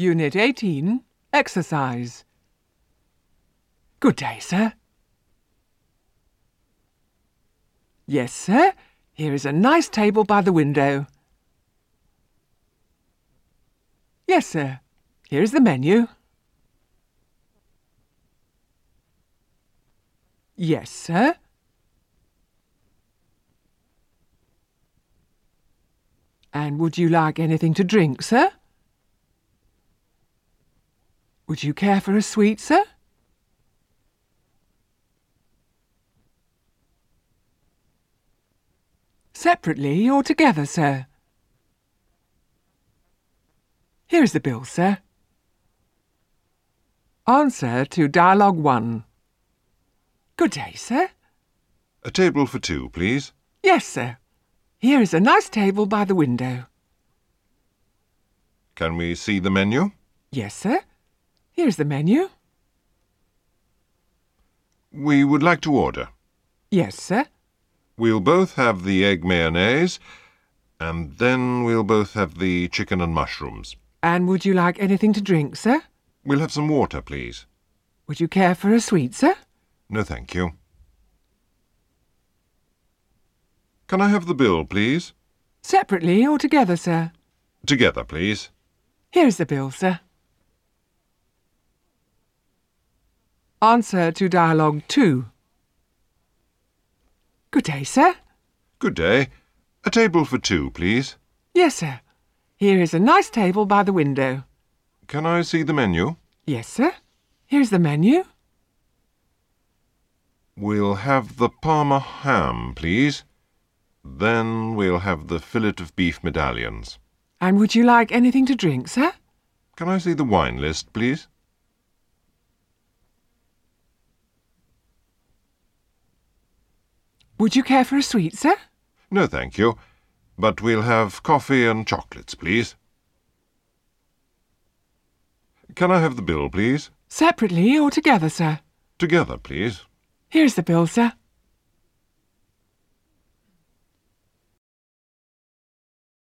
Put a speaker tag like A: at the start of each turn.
A: Unit 18, Exercise. Good day, sir. Yes, sir. Here is a nice table by the window. Yes, sir. Here is the menu. Yes, sir. And would you like anything to drink, sir? Would you care for a sweet, sir? Separately or together, sir? Here is the bill, sir. Answer to Dialogue 1. Good day, sir.
B: A table for two, please.
A: Yes, sir. Here is a nice table by the window.
B: Can we see the menu?
A: Yes, sir. Here's the menu.
B: We would like to order.
A: Yes, sir.
B: We'll both have the egg mayonnaise, and then we'll both have the chicken and mushrooms.
A: And would you like anything to drink, sir?
B: We'll have some water, please.
A: Would you care for a sweet, sir?
B: No, thank you. Can I have the bill, please?
A: Separately or together, sir?
B: Together, please.
A: Here's the bill, sir. Answer to Dialogue 2. Good day, sir.
B: Good day. A table for two, please.
A: Yes, sir. Here is a nice table by the window.
B: Can I see the menu?
A: Yes, sir. Here's the menu.
B: We'll have the Parma ham, please. Then we'll have the fillet of beef medallions.
A: And would you like anything to drink, sir?
B: Can I see the wine list, please?
A: Would you care for a sweet, sir?
B: No, thank you. But we'll have coffee and chocolates, please. Can I have the bill, please?
A: Separately or together, sir?
B: Together, please.
A: Here's the bill, sir.